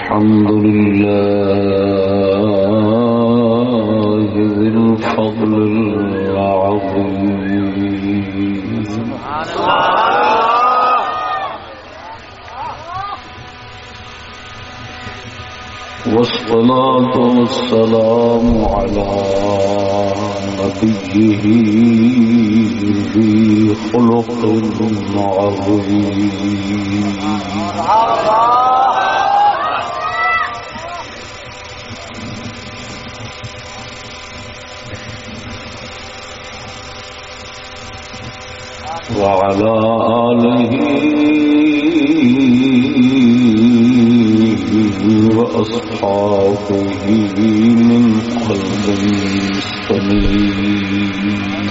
الحمد لله ذي الفضل العظيم. والصلاة والسلام على نبيه ذي خلق عظيم. وعلى آله وأصحابه من قلب سليم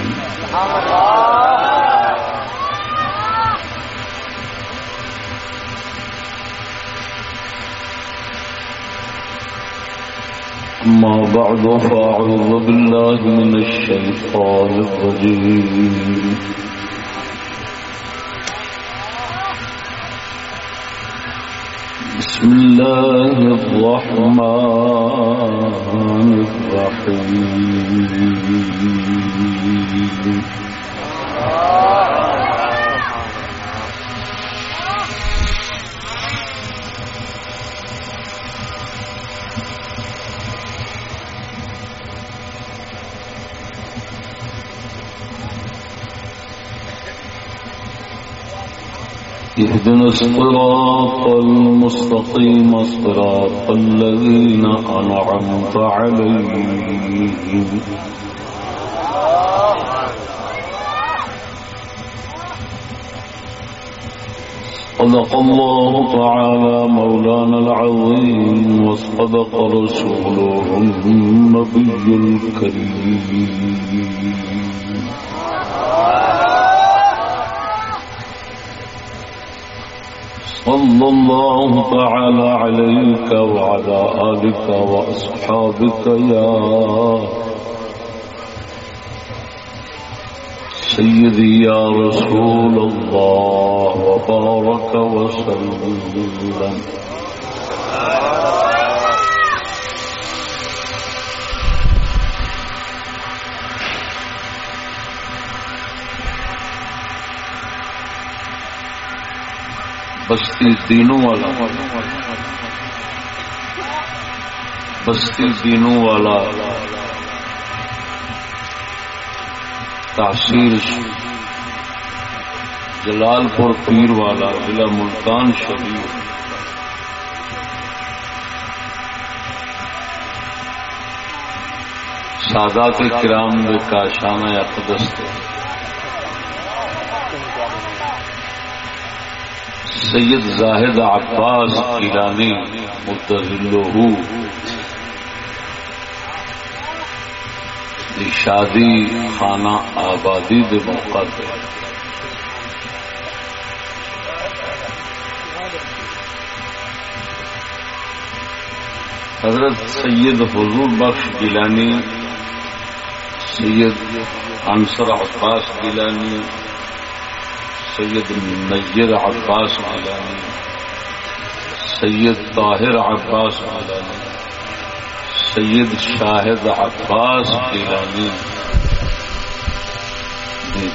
أما بعد فأعوذ بالله من الشيطان الرجيم بسم الله الرحمن الرحيم. اهدنا الصراط المستقيم صراط الذين أنعمت عليهم. صدق الله تعالى مولانا العظيم وصدق رسوله النبي الكريم. صلى الله تعالى عليك وعلى آلك وأصحابك يا سيدي يا رسول الله وبارك وسلم. بستی دینوں والا. بستی دینوں والا. تحصیل جلال پور پیر والا، ضلع ملتان شریف. سادات کرام کا شانہ اقدس ہے سید زاہد عباس ایرانی متضلہ شادی خانہ آبادی دے موقع پہ۔ حضرت سید حضور بخش گیلانی، سید انصر عباس گیلانی سید نیر عباس ملانی سید طاہر عباس ملانی سید شاہد عباس گیلانی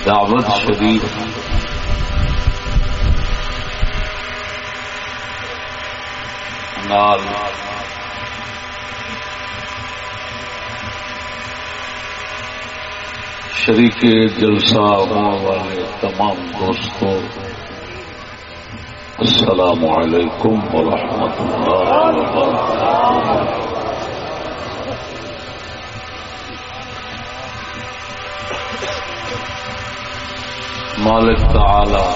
دعوت شریف۔ نال شریک جلسہ ہونے والے تمام دوستوں، السلام علیکم ورحمۃ اللہ وبرکاتہ۔ مالک تعالی،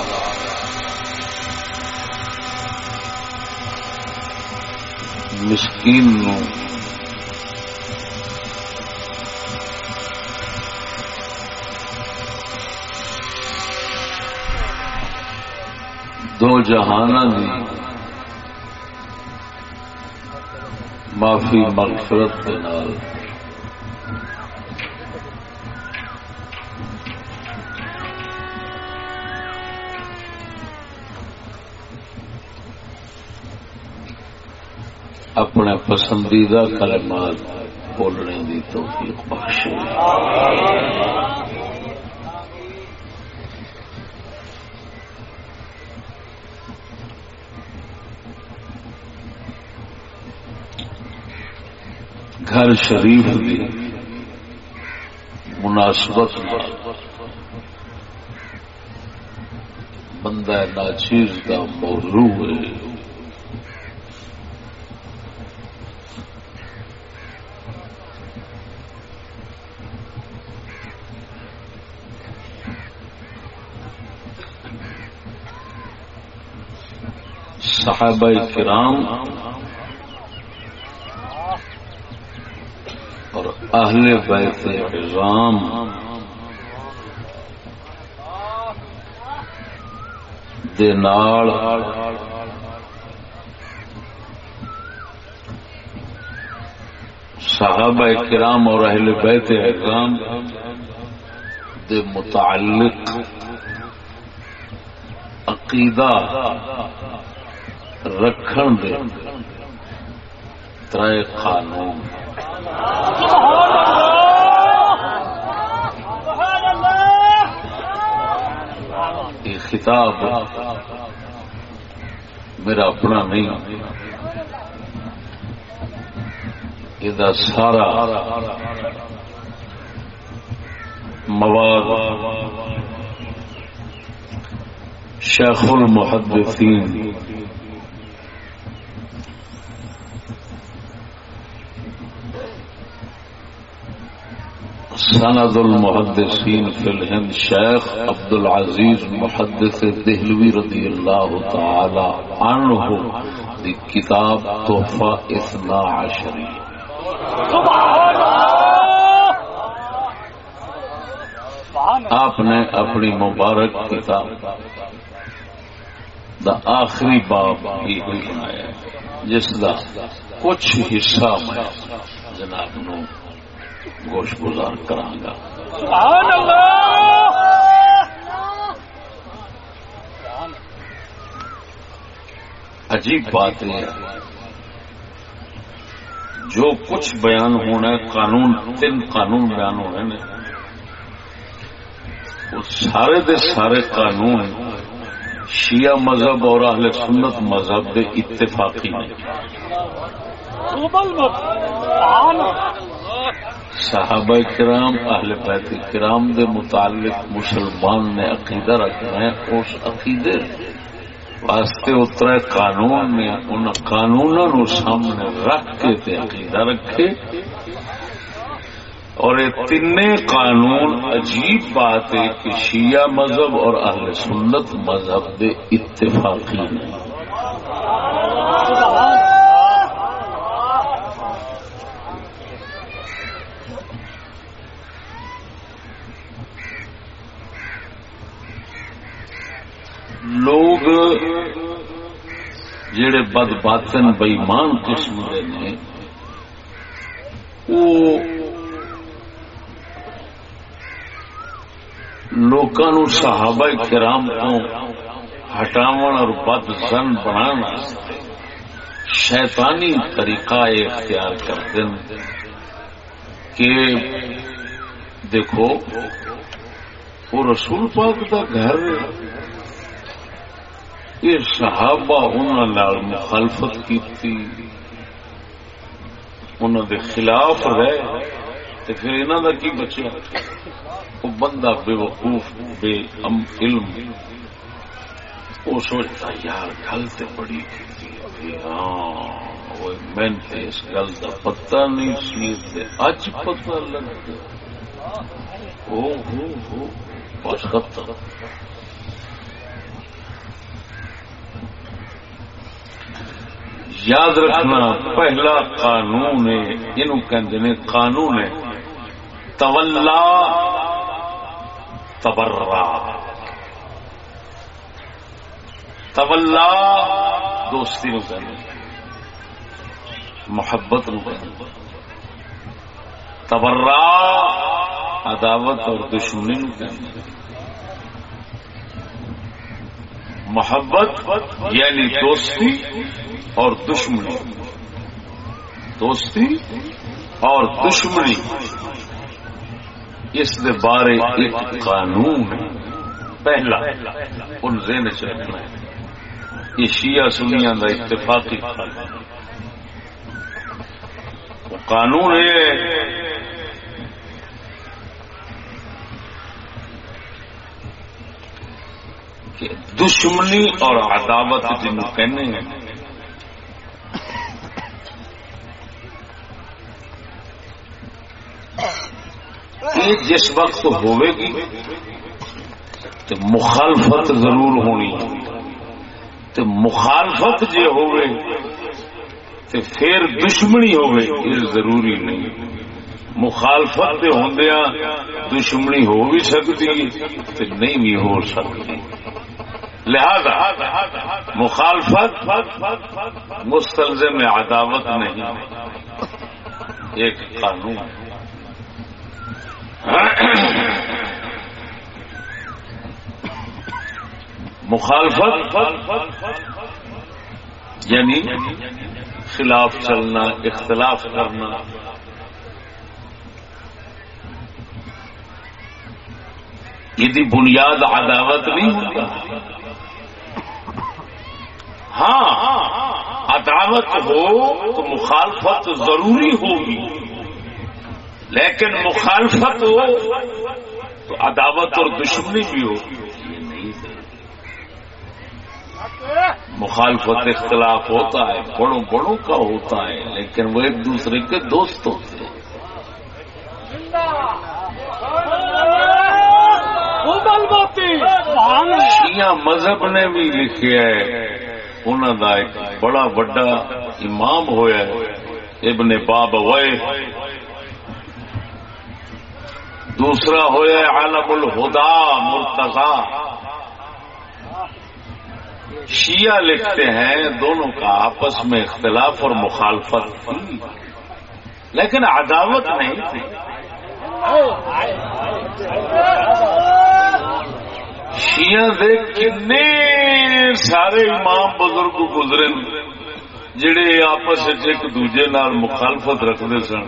مسکین نو دو جہان معافی مغفرت کے نال۔ اپنے پسندیدہ کلمات بولنے کی توفیق بخش گھر شریف کی مناسبت بندہ ناچیز کا موضوع ہے۔ صحابہ کرام اور اہل بیت عظام دے نال صحابہ کرام اور اہل بیت عظام دے متعلق عقیدہ رکھن دے ترائے قانون۔ خطاب میرا اپنا نہیں۔ یہ سارا مواد شیخ المحدثین سند المحدثین فی الہند شیخ عبد العزیز محدث دہلوی رضی اللہ تعالی عنہ دی کتاب تحفہ اثنا عشری۔ آپ نے اپنی مبارک کتاب دا آخری باب بھی بنایا، جس دا کچھ حصہ میں جناب نو گوش گزار کرانگا عجیب بات ہے۔ جو کچھ بیان ہونا ہے قانون تین قانون بیان ہونے نے وہ سارے دے سارے قانون شیعہ مذہب اور اہل سنت مذہب دے اتفاقی ہیں صحابہ کرام، اہل بیت کرام دے متعلق مسلمان نے عقیدہ رکھنا ہے، اس عقیدے واسطے اترا قانون نے ان قانونوں نو سامنے رکھ کے تے عقیدہ رکھے۔ اور یہ تین قانون عجیب بات ہے کہ شیعہ مذہب اور اہل سنت مذہب دے اتفاقی ہیں۔ لوگ جڑے بد باطن بئیمان قسم کے نے، وہ لوگوں صحابہ کرام کو ہٹاو اور بد زن بنا شیطانی طریقہ اختیار کرتے ہیں کہ دیکھو، وہ رسول پاک کا گھر یہ صحابہ انہوں مخالفت کی انہوں دے خلاف رہے تو پھر انہوں کا کی بچا وہ بندہ بے وقوف، بے ام علم۔ وہ سوچتا یار، گل تو بڑی ہاں میں اس گل کا پتا نہیں سی اج پتا لگ گیا او ہو ہو، بس ختم۔ یاد رکھنا، پہلا قانون ہے قانون ہے، تولا تبرا۔ تولا دوستی نو محبت نو تبرا عداوت اور دشمنی نو کہنے محبت یعنی دوستی اور دشمنی۔ دوستی اور دشمنی۔ اس دے بارے ایک قانون پہلا، ان ذہن چ رکھنا ہے۔ یہ شیعہ سنیا کا اتفاقی۔ قانون یہ کہ دشمنی اور عداوت جنہوں کہنے ہیں۔ یہ جس وقت ہوئے گی تو مخالفت ضرور ہونی۔ تو مخالفت جی ہوئے تو پھر دشمنی ہوئے یہ ضروری نہیں۔ مخالفت کے ہوندیا دشمنی ہو بھی سکتی تو نہیں بھی ہو سکتی۔ لہذا مخالفت مستلزم عداوت نہیں ایک قانون مخالفت یعنی خلاف چلنا، اختلاف کرنا۔ یہ بنیاد عداوت نہیں ہوتا۔ ہاں عداوت ہو تو مخالفت ضروری ہوگی۔ لیکن مخالفت ہو تو عداوت اور دشمنی بھی ہو۔ مخالفت اختلاف ہوتا ہے بڑوں بڑوں کا ہوتا ہے لیکن وہ ایک دوسرے کے دوست ہوتے ہیں۔ شیعہ مذہب نے بھی لکھا ہے انہوں کا ایک بڑا بڑا امام ہوا ابن باب وے دوسرا ہوا عالم الہدا مرتضا شیعہ لکھتے ہیں، دونوں کا آپس میں اختلاف اور مخالفت۔ تھی لیکن عداوت نہیں تھی۔ شیعہ دے کنے سارے امام بزرگ گزرے جڑے آپس ایک دوجے نال مخالفت رکھتے سن۔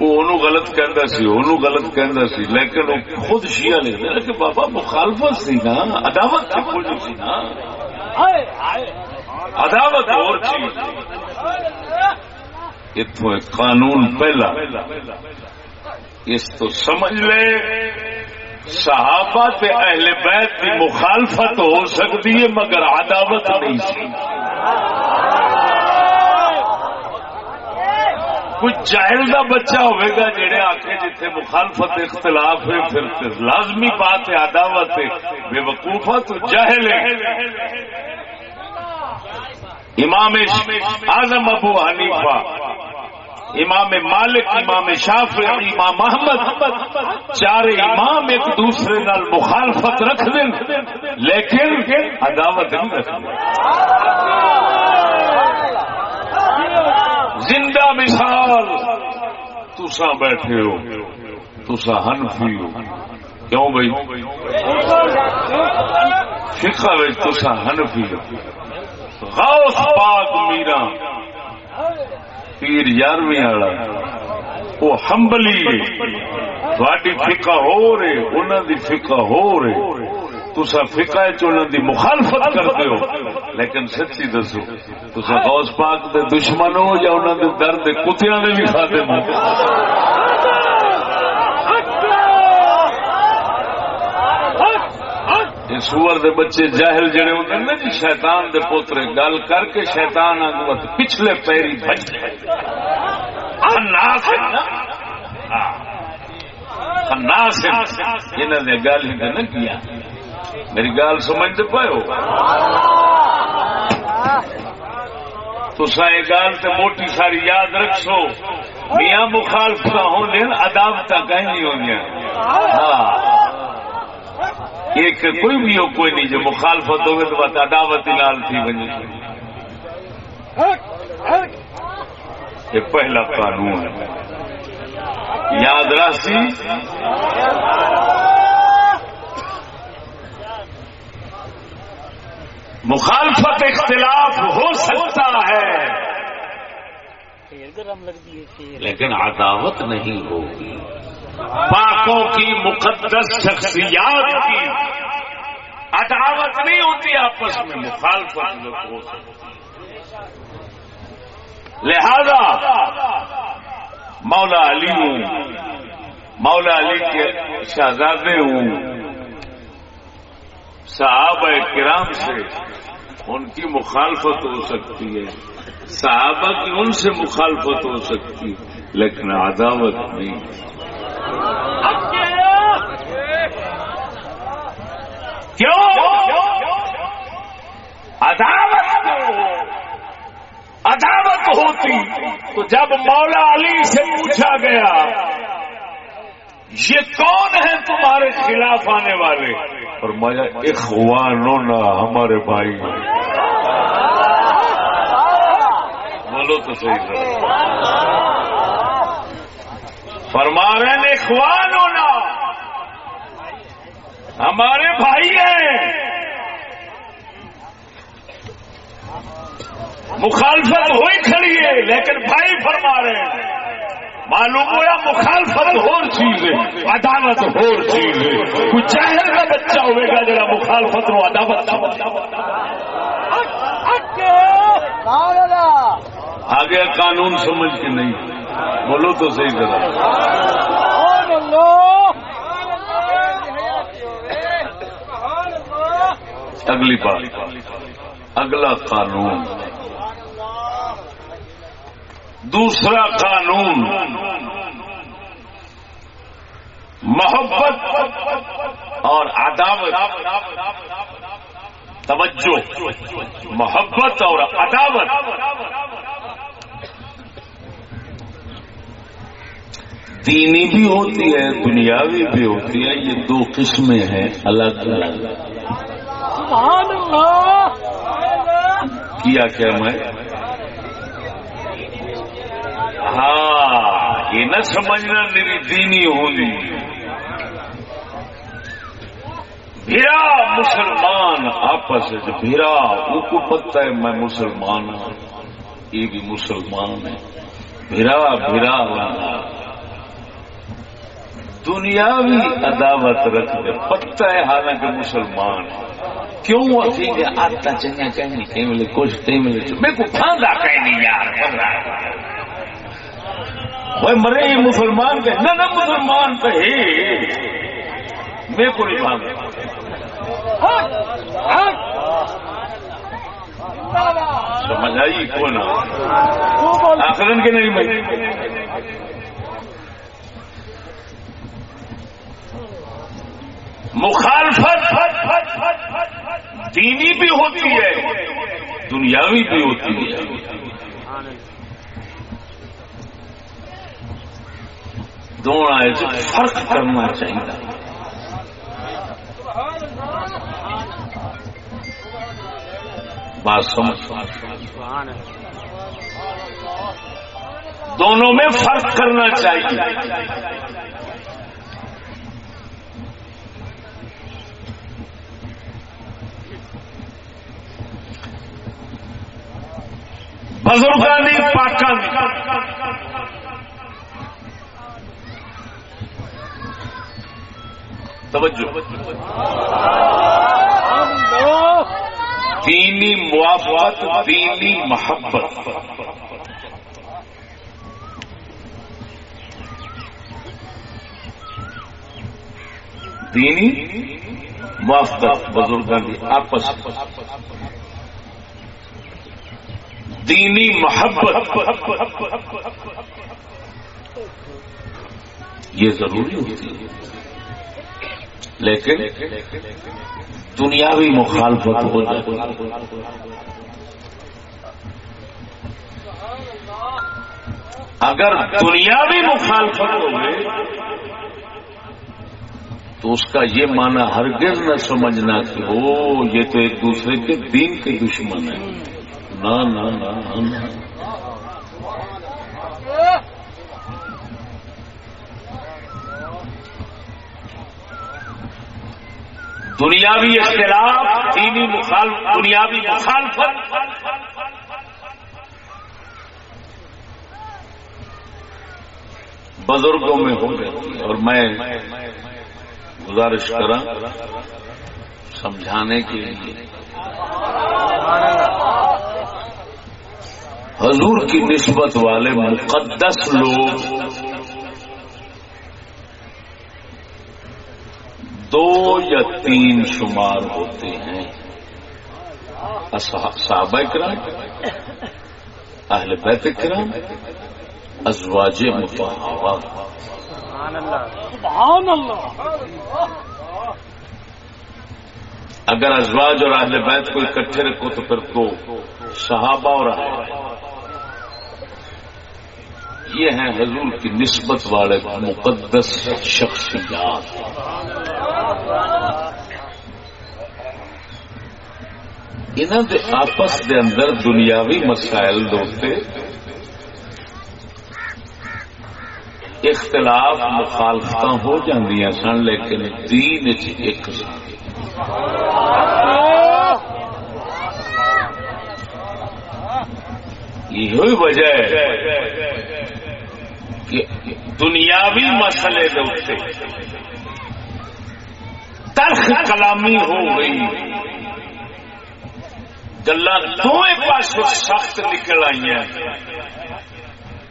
وہ غلط کہندا سی، اونوں غلط کہندا سی، لیکن وہ خود شیعہ لکھدا کہ بابا مخالفت سی نا، عداوت کی کوئی سی نا۔ عداوت اور چیز۔ اتوں ایک قانون پہلا۔ اس تو سمجھ لے۔ صحابہ تے اہل بیت کی مخالفت ہو سکتی ہے، مگر عداوت نہیں سی۔ کوئی جاہل کا بچہ ہوئے گا جہے آخے جتنے مخالفت اختلاف ہے، پھر لازمی بات ہے، عداوت ہے۔ بے وقوفا تو جاہل ہے۔ امام اعظم ابو حنیفہ امام مالک، امام شاف امام محمد چار امام ایک دوسرے نال مخالفت رکھ دیں لیکن عداوت نہیں رکھ زندہ مثال تسا بیٹھے ہو تسا ہنفی ہو۔ کیوں بھائی؟ فکا تسا ہنفی ہو۔ غوث پاک میرا پیر یارویں والا۔ وہ ہمبلی تھوڑی فکا ہو رہے انہوں دی فکا ہو رہے۔ تسا فکا دی مخالفت کرتے ہو۔ لیکن سچی دسو تسا غوث پاک دے دشمن ہو یا انہوں دے درد کتیاں دے بھی کھاتے ہو؟ سور دے بچے جاہل جڑے ہوتے ہیں جی شیطان دے پوترے، گل کر کے شیطان آگے پچھلے پیری بچ انہوں ہاں، ہاں۔ ہاں، نے گل ہی نہ کیا۔ میری گل سمجھتے پے ہو؟ تسا یہ گل تو موٹی ساری یاد رکھو میاں مخالفت ہونے عداوت کہیں نہیں ہونی ہاں۔ ایک کوئی بھی ہو کوئی نہیں جو مخالفت ہوگی تو بات عداوت نال تھی بنی۔ یہ پہلا قانون ہے۔ یاد راسی مخالفت اختلاف ہو سکتا ہے۔ لیکن عداوت نہیں ہوگی۔ پاکوں کی مقدس شخصیات کی عداوت نہیں ہوتی آپس میں، مخالفت ہو لہذا مولا علی ہوں، مولا علی کے شہزادے ہوں، صحابہ کرام سے ان کی مخالفت ہو سکتی ہے، صحابہ کی ان سے مخالفت ہو سکتی لیکن عداوت نہیں۔ کیوں؟ عداوت عداوت ہوتی تو جب مولا علی سے پوچھا گیا، یہ کون ہے تمہارے خلاف آنے والے؟ اور مجھے اخوانوں نہ ہمارے بھائی۔ بولو تو صحیح۔ فرما رہے ہیں اخوانوں نہ ہمارے بھائی ہیں۔ مخالفت ہوئی کھڑی ہے، لیکن بھائی فرما رہے ہیں۔ معلوم ہوا مخالفت ہو چیز ہے عدالت ہو چیز ہے۔ کوئی چاہر کا بچہ ہوئے گا جرا مخالفت ہو عدالت آگے قانون سمجھ کے نہیں۔ بولو تو صحیح ذرا۔ اگلی بات اگلا قانون۔ دوسرا قانون۔ محبت اور عداوت۔ توجہ۔ محبت اور عداوت۔ دینی بھی ہوتی ہے، دنیاوی بھی ہوتی ہے، یہ دو قسمیں ہیں، الگ الگ۔ کیا کیا میں؟ ہاں یہ نہ سمجھنا میری دینی ہولی۔ بھیرا مسلمان آپس بھیرا، وہ کو پتہ ہے میں مسلمان ہوں یہ بھی مسلمان ہے۔ بھیرا بھیرا دنیاوی عداوت رکھ دے۔ پتہ ہے حالانکہ مسلمان کیوں اسی کے آتا چنگا کہیں کہیں ملے کچھ کہیں ملے میں کو پھاندا کہیں یار۔ وہ مرے ہی مسلمان کے نہ نہ مسلمان کہے۔ میں کو نہیں پھاندا۔ سمجھ آئی کون؟ آخرن کے نہیں میں مخالفت دینی بھی ہوتی ہے، دنیاوی بھی ہوتی ہے۔ دونوں فرق کرنا چاہیے۔ بات سمجھ۔ دونوں میں فرق کرنا چاہیے۔ بزرگانی پاکان۔ توجہ۔ دینی موافقت دینی محبت۔ دینی موافقت بزرگان کی آپس۔ دینی محبت۔ یہ ضروری ہوتی ہے۔ لیکن دنیاوی مخالفت ہو جائے۔ اگر دنیاوی مخالفت ہو گئے تو اس کا یہ معنی ہرگز نہ سمجھنا کہ ہو یہ تو ایک دوسرے کے دین کے دشمن ہے دنیاوی اختلاف، دینی مخالف، دنیاوی مخالفت۔ بزرگوں میں ہو گئی اور میں گزارش کرا سمجھانے کے لیے۔ حضور کی نسبت والے مقدس لوگ دو یا تین شمار ہوتے ہیں۔ صحابہ کرام اہل بیت کرام ازواج متحوہ سبحان اللہ۔ اگر ازواج اور اہل بیت کو اکٹھے رکھو تو پھر تو صحابہ اور اہل یہ ہیں حضور کی نسبت والے مقدس شخصیات۔ انہوں دے آپس دے اندر دنیاوی مسائل دوتے اختلاف مخالفت ہو جاندیاں سن، لیکن دین ایک یہ وجہ ہے کہ دنیاوی مسئلے دوتے ترخ کلامی ہو گئی۔ گلا دونوں پاس سخت نکل آئی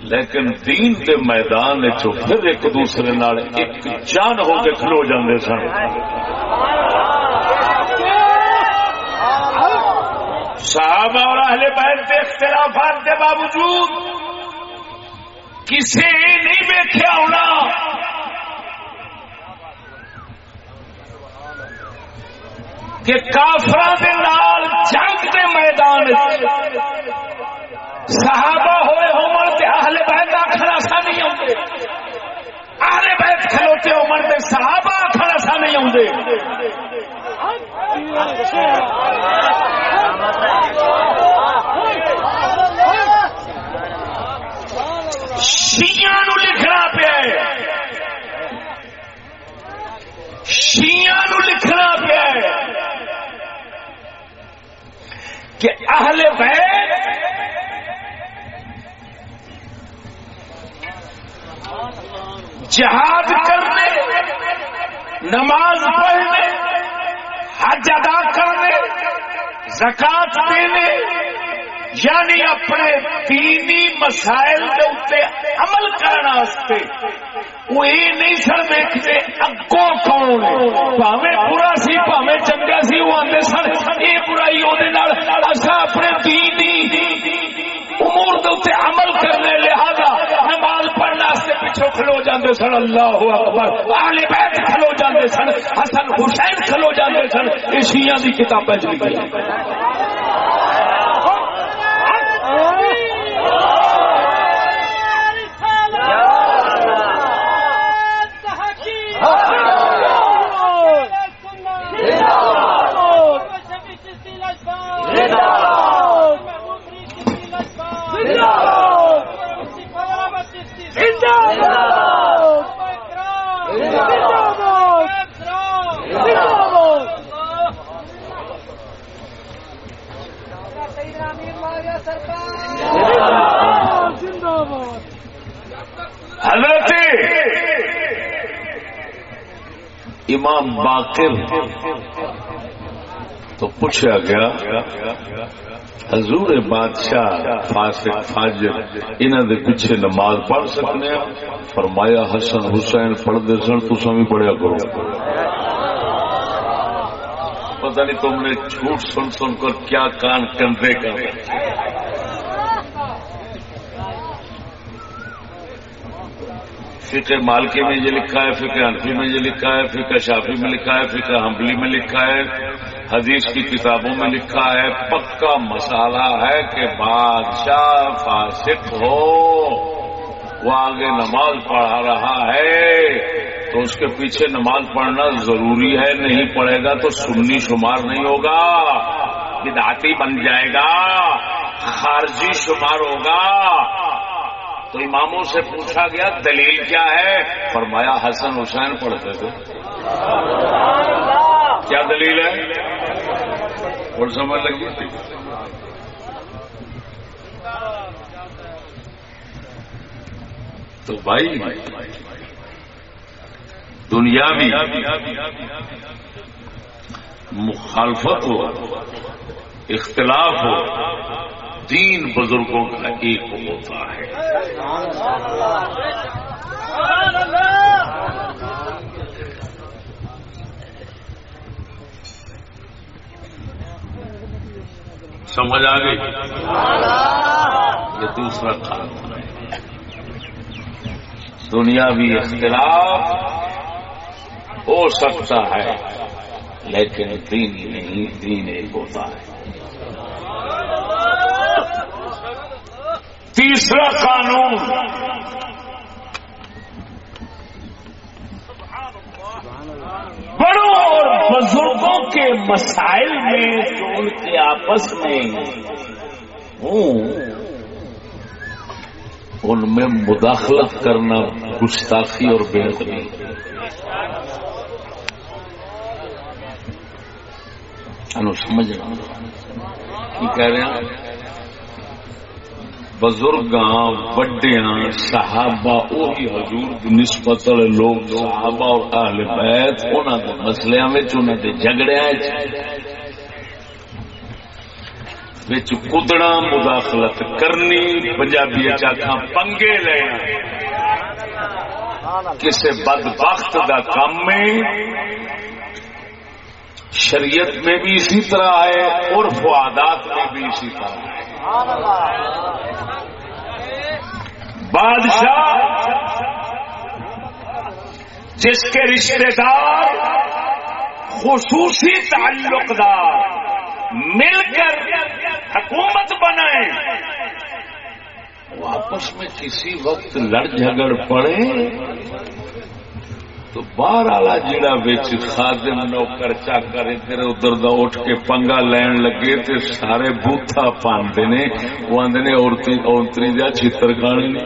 لیکن دین کے میدان پھر ایک دوسرے نال ایک جان ہو کے کھلو جاندے سن۔ صحابہ اور اہل بیت کے اختلافات کے باوجود کسی نہیں ویکیا ہونا۔ کہ کافر جنگ کے میدان صحابہ ہوئے ہومن تے اہل بیت آخر ایسا نہیں آتے اہل بیت کھلوتے ہومن تے صحابہ آخر ایسا نہیں آتے شیعہ نو لکھنا پیا شیعہ نو لکھنا پیا کہ اہل بیت جہاد کرنے، نماز پڑھنے، حج ادا کرنے، زکات دینے یعنی اپنے دینی مسائل کے اتنے عمل کرنے وہ یہ نہیں سر دیکھتے اگوں کون پاوے برا سی پاوے چنگا سی، وہ آتے سن یہ برائی وہ اپنے دینی امور کے عمل کرنے لہذا نماز پچھو کھلو جاندے سن، اللہ اکبر۔ اہل بیت کھلو جاندے سن، حسن حسین کھلو جاندے سن۔ یہ شیعہ دی کتابیں لکھی امام باقر تو پوچھا گیا، حضور بادشاہ، فاسق، فاجر انہوں دے پیچھے نماز پڑھ سکنے ہاں؟ فرمایا، حسن حسین پڑھتے سن تو بھی پڑھیا کرو۔ پتہ نہیں تم نے جھوٹ سن سن کر کیا کان کندے کر فقہ مالکی میں یہ لکھا ہے، فقہ انفی میں یہ لکھا ہے، فقہ شافی میں لکھا ہے، فقہ حمبلی میں لکھا ہے، حدیث کی کتابوں میں لکھا ہے، پکا مسالہ ہے کہ بادشاہ فاسق ہو، وہ آگے نماز پڑھا رہا ہے، تو اس کے پیچھے نماز پڑھنا ضروری ہے، نہیں پڑھے گا تو سننی شمار نہیں ہوگا بداتی بن جائے گا، خارجی شمار ہوگا تو اماموں سے پوچھا گیا، دلیل کیا ہے؟ فرمایا، حسن حسین پڑھتے تھے۔ کیا دلیل ہے؟ اور سمجھ لگی؟ تھی تو بھائی دنیا بھی مخالفت ہو، اختلاف ہو تین بزرگوں کا ایک ہوتا ہے۔ سمجھ آ گئی؟ یہ دوسرا قانون ہے۔ دنیاوی اختلاف ہو سکتا ہے، لیکن دین نہیں، دین ایک ہوتا ہے۔ تیسرا قانون۔ بڑوں اور بزرگوں کے مسائل میں جو ان کے آپس میں ہوں، ان میں مداخلت کرنا گستاخی اور بہتری سمجھنا کہہ رہے ہیں؟ بزرگ وڈیا صحابہ وہی حضور نسبت والے لوگ، صحابہ اور اہل بیت انہوں کے مسلیا جھگڑیا کدنا مداخلت کرنی، پنجابی چاخا پنگے لینا۔ کسی بد وقت کا کام میں، شریعت میں بھی اسی طرح ہے اور فوادات میں بھی اسی طرح ہے۔ بادشاہ جس کے رشتے دار خصوصی تعلق دار مل کر حکومت بنائے وہ آپس میں کسی وقت لڑ جھگڑ پڑے تو باہر والا جیڑا بچ خادم نوکر چاکر ادھر ادھر دا اٹھ کے پنگا لین لگے تے سارے بوتھا پاندے نے۔ وہ آندے نے، عورتی اونتری دا چھتر کھانے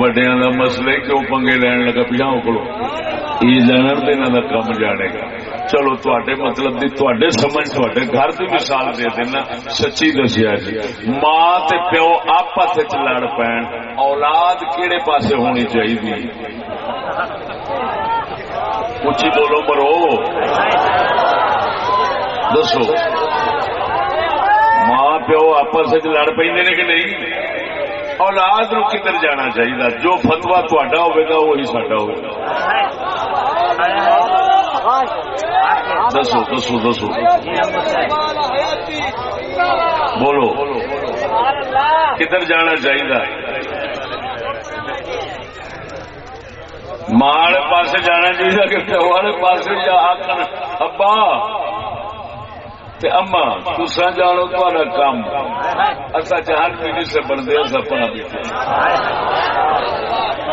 وڈیاں دا مسئلہ کیوں پنگے لین لگا پیاں کلو یہ جانن دے نہ کم جانے گا۔ چلو تے مطلب دی تے سمجھ تے گھر کی مثال دے دینا۔ سچی دسیا جی ماں تے پیو آپس لڑ پین۔ اولاد کہڑے پاسے ہونی چاہیے اچھی بولو مرو۔ دسو۔ ماں پیو آپس لڑ پہ کہ نہیں؟ اولاد نو کدھر جانا چاہیے جو فتوا تا ہوا وہی سڈا ہوگا دسو دسو دسو۔ بولو۔ کدھر جانا چاہیے ماں پاس جانا چاہیے کہ پیو والے پاس یا آخر ابا اما تسا جانو تا کام اصا چاہن پیڑھی سے بنتے اصا اپنا بیٹھے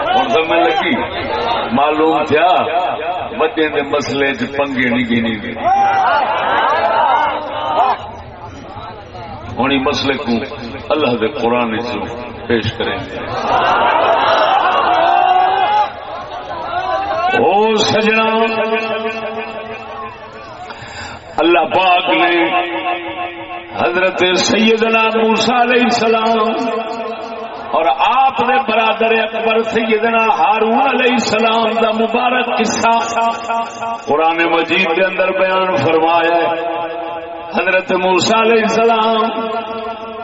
ہوں سمجھ لگی معلوم تھا بچے کے مسلے چ پنگے نہیں گنی گئے ہوں مسلے کو اللہ دے قرآن پیش کریں گے او سجنا۔ اللہ پاک نے حضرت سیدنا موسا علیہ السلام اور آپ نے برادر اکبر سیدنا ہارون علیہ السلام دا مبارک قصہ قرآن مجید کے اندر بیان فرمایا حضرت موسا علیہ السلام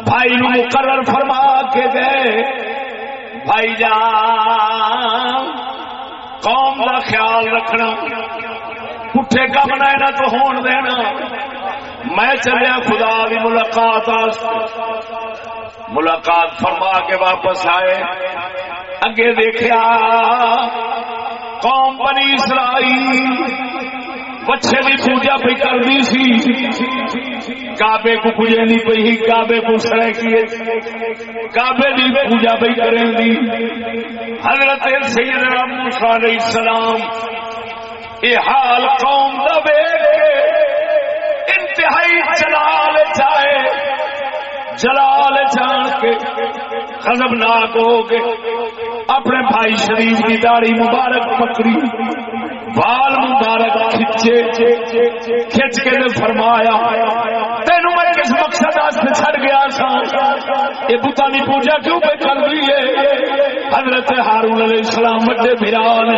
بھائی نو مقرر فرما کے گئے۔ بھائی جان قوم کا خیال رکھنا۔ پٹھے کم نہ تو ہون دینا۔ میں چلیا خدا بھی ملاقات ملاقات فرما کے واپس آئے۔ اگے دیکھا قوم بنی اسرائیل، بچے کی پوجا پہ کرنی سی۔ کابے کو پوجے نہیں پی کابے کو سڑے کیے۔ کابے کی پوجا پہ کریں دی۔ حضرت سیدنا موسیٰ علیہ السلام یہ حال قوم دبے انتہائی جلال چاہے جلال جان کے قدم ناک ہو گئے۔ اپنے بھائی شریف کی داڑھی مبارک پکڑی۔ بال مبارک کھچے، کھچ کے نے فرمایا، تینوں میں کس مقصد سے چھڑ گیا سا؟ یہ بتانی پوجا کیوں پہ کر رہی ہے؟ حضرت ہارون علیہ السلام بڑے بران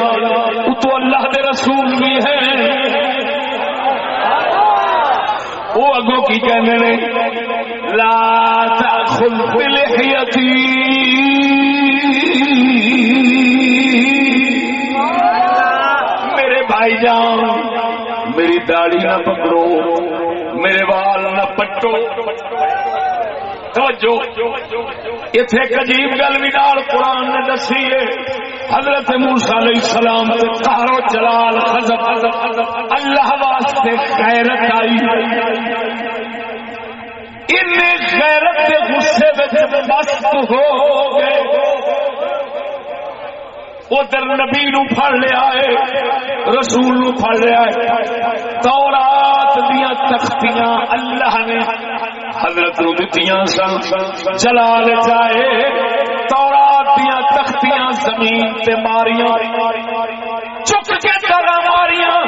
تو اللہ دے رسول بھی ہے وہ اگوں کی کہنے لا تأخذ بلحیتی میرے بھائی جان۔ میری داڑھی نہ پکڑو، میرے بال نہ پٹو۔ توجہ اتنے ایک عجیب گل بھی نال قرآن نے دسی ہے۔ حضرت موسا علیہ السلام تارو جلال حضرت اللہ واسطے غیرت آئی۔ ان غیرت کے غصے مست ہو گئے۔ ادھر نبی نو پڑ لیا ہے، رسول نو پڑ لیا ہے۔ تورات دیا تختیاں اللہ نے حضرت نو دتیاں سن۔ جلال جائے، تورات دیا تختیاں زمین تے ماریاں۔ چک کے کرا ماریاں۔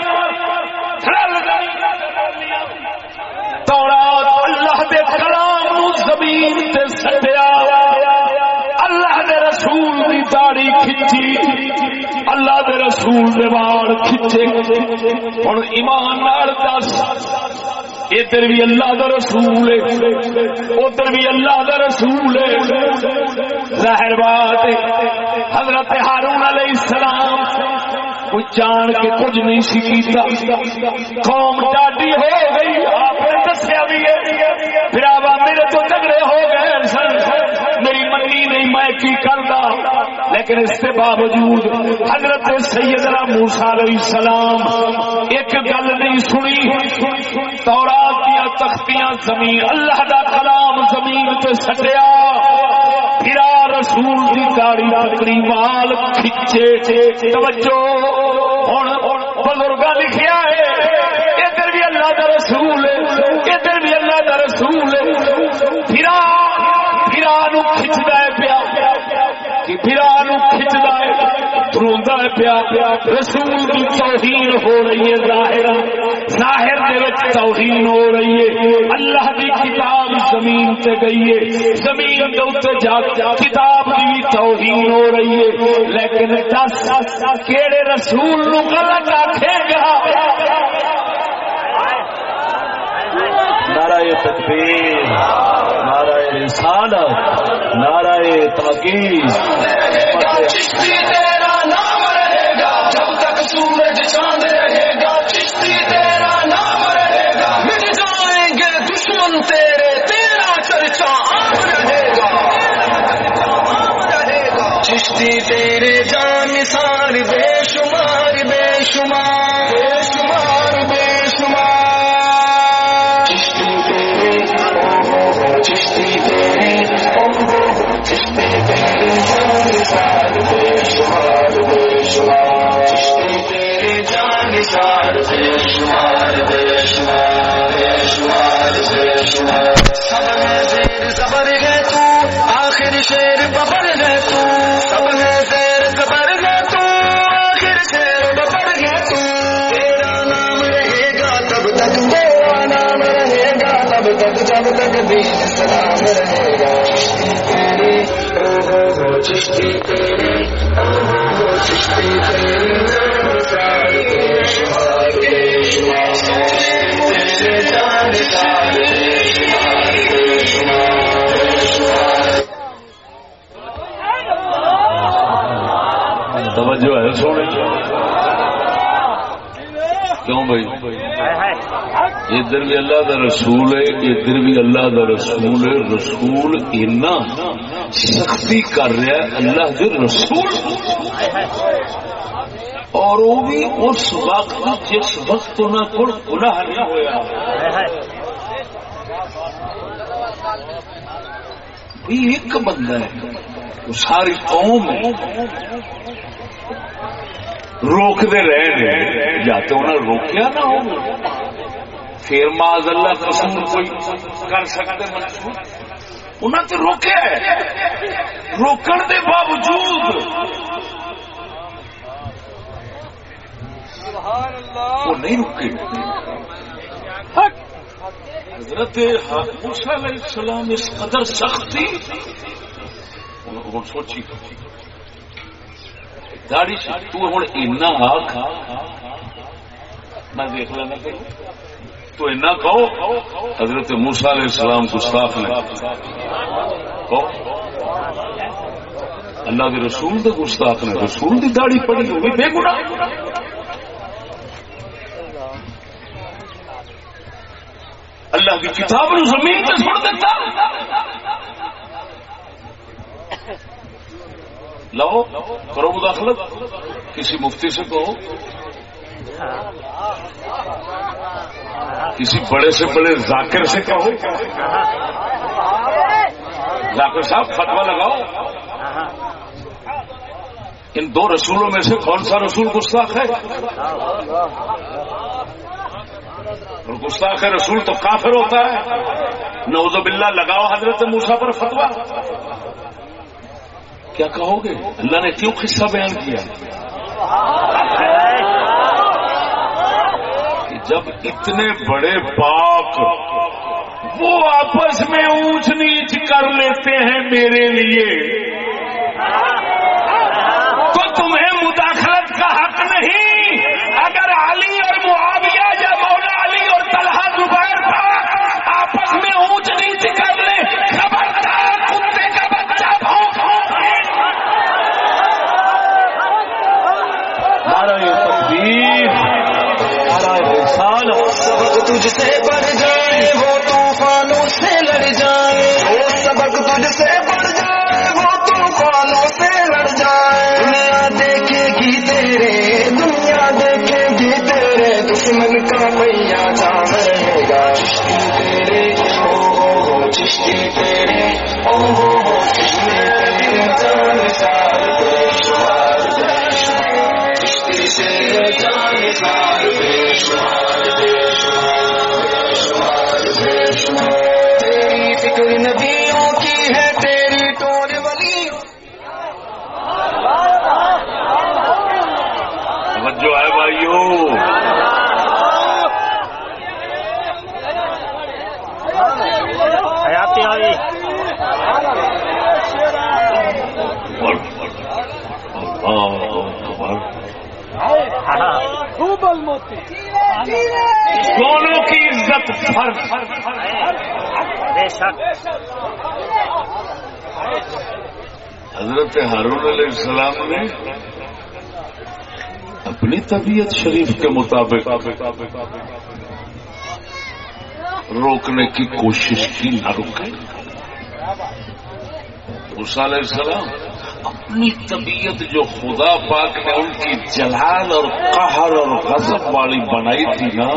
تورات رسول دے وال کھچے۔ ہن ایمان نال دس۔ ادھر بھی اللہ دا رسول ہے۔ ادھر بھی اللہ دا رسول ہے۔ ظاہر بات حضرت ہارون علیہ السلام کوئی جان کے کچھ نہیں سی کیتا۔ قوم ڈاڈی ہو گئی، آپ نے دسیا بھی ہے۔ پھر میرے تو تگڑے ہو گئے۔ نہیں کی کردا، لیکن اس کے باوجود حضرت سیدنا موسیٰ علیہ السلام ایک گل نہیں سنی۔ تورات دیا تختیاں زمین، اللہ دا کلام زمین تے سٹیا۔ پھرا رسول دی داڑی پکڑی وال کھچے۔ توجہ، ہن بزرگاں لکھیا ہے، ادھر بھی اللہ دا رسول ادھر بھی اللہ دا رسول برا نو کھچتا ہے دروندا ہے پیا۔ رسول کی توہین ہو رہی ہے ظاہر ظاہر دے وچ توہین ہو رہی ہے۔ اللہ دی کتاب زمین تے گئی ہے۔ زمین دے اوتے جا کتاب دی توہین ہو رہی ہے۔ لیکن دس کیڑے رسول نو غلط آکھے گا۔ نعرہ تکبیر۔ نعرہ رسالت نعرہ تحقیق تیرا نام رہے گا، جب تک سورج چاند رہے گا۔ چشتی تیرا نام رہے گا مٹ جائیں گے دشمن تیرے۔ تیرا چرچا عام رہے گا۔ چشتی تیرے جان سار بے شمار بے شمار۔ شیر ببر ہے تو سب ہے زیر زبر ہے تو آخر شیر ببر ہے تو تیرا نام رہے گا تب تک تیرا نام رہے گا تب تک جب تک بھی سلام رہے گا۔ چشتی تیری چشتی توجہ ہے، سونے کیوں بھائی؟ ادھر بھی اللہ دا رسول ہے ادھر بھی اللہ دا رسول ہے۔ رسول اتنا سختی کر رہا ہے اللہ دے رسول۔ اور وہ بھی اس وقت جس وقت انہوں کو گناہ نہیں ہوا ایک بندہ ہے، وہ ساری قوم روکتے رہے یا تو انہیں روکیا نہ ہو۔ پھر معذ اللہ قسم کوئی کر سکتے منسوخ انہیں تو روکیا ہے روکن دے باوجود وہ نہیں رکے حضرت علیہ السلام اس قدر سخت تھی۔ سوچی۔ داڑی ہوں اینا آخ میں دیکھ لینا تو اینا کہو، حضرت موسا علیہ السلام گستاخ نے اللہ کے رسول دے گستاخ نے رسول دی داڑی پڑی ہوگی بے گنا اللہ کی کتاب نو زمین پہ چھوڑ دیتا۔ لو کرو مداخلت۔ کسی مفتی سے کہو۔ کسی بڑے سے بڑے ذاکر سے کہو۔ ذاکر صاحب فتوا لگاؤ۔ ان دو رسولوں میں سے کون سا رسول گستاخ ہے؟ اور گستاخ رسول تو کافر ہوتا ہے۔ نوز باللہ، لگاؤ حضرت موسا پر فتوا کیا کہو گے؟ اللہ نے کیوں قصہ بیان کیا؟ جب اتنے بڑے پاک وہ آپس میں اونچ نیچ کر لیتے ہیں میرے لیے، تو تمہیں مداخلت کا حق نہیں۔ سے بڑھ جائے وہ طوفانوں سے لڑ جائے۔ وہ سبق تجھ سے بڑھ جائے وہ طوفانوں سے لڑ جائے۔ دنیا دیکھے گی تیرے، دنیا دیکھے گی تیرے۔ دشمن کا پہیا جان رہے گا چشتی تیرے او ہو ہو چشتی تیرے۔ او ہو ہو چشتی تیرے۔ جان سار پیشوار چشتی جان طبیعت شریف کے مطابق روکنے کی کوشش کی نہ رکے موسیٰ علیہ السلام اپنی طبیعت جو خدا پاک نے ان کی جلال اور قہر اور غضب والی بنائی تھی نا،